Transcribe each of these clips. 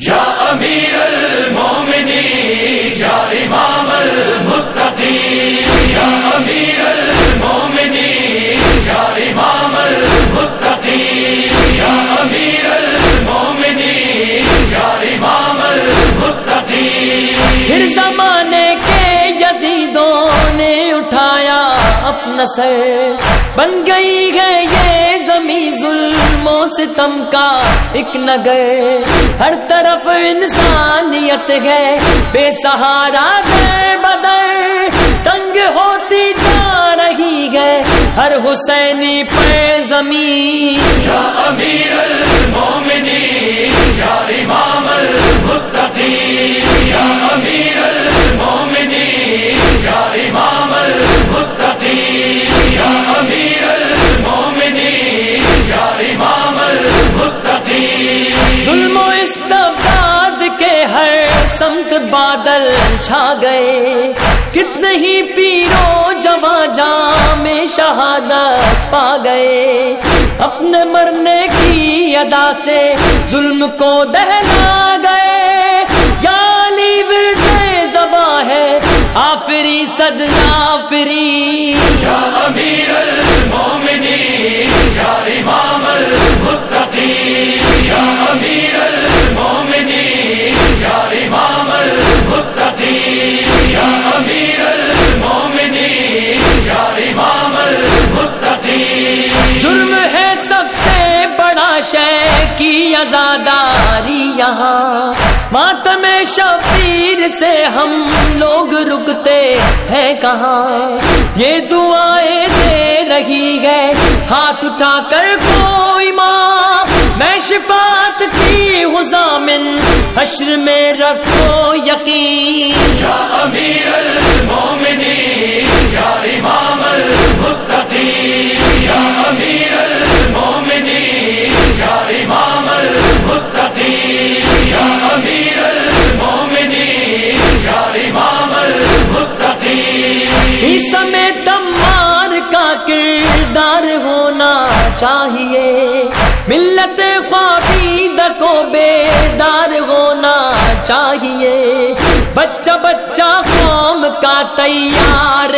یا امیر المومنین یا امام المتقین، یا امیر المومنین یا امام المتقین، یا امیر المومنین یا امام المتقین۔ پھر زمانے کے یزیدوں نے اٹھایا اپنا سر، بن گئی ہے ستم کا ایک نگر، ہر طرف انسانیت ہے۔ بے سہارا در بدر، تنگ ہوتی جا رہی ہے۔ ہر حسینی پر زمین۔ یا امیر المومنین، یا امام المتقین۔ یا امیر چھا گئے۔ کتنے ہی پیرو جواں جام شہادت پا گئے۔ اپنے مرنے کی ادا سے ظلم کو دہلا رہا۔ یہاں ماتم شبیر سے ہم لوگ رکتے ہیں کہاں؟ یہ دعائیں دے رہی ہے۔ ہاتھ اٹھا کر کوئی ماں۔ میں شفات کی حسامن حشر میں رکھو یقین۔ چاہیے۔ ملت خوابید کو بیدار ہونا چاہیے۔ بچہ بچہ قوم کا تیار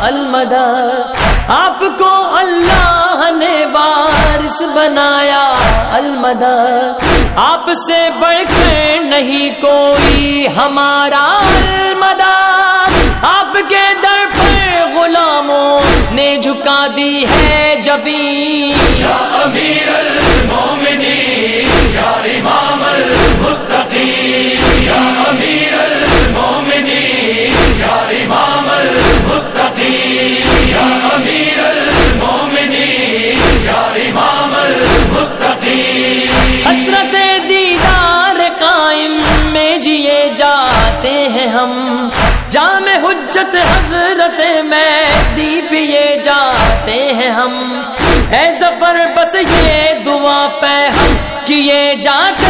المدا آپ کو اللہ نے وارث بنایا۔ المدا آپ سے بڑھ کر نہیں کوئی ہمارا المدا آپ کے در پر غلاموں نے جھکا دی ہے جبی یا امیر المومنین، یا امام حجت حضرت میں دی پیے جاتے ہیں ہم۔ اے زفر بس یہ دعا پہ ہم کیے جاتے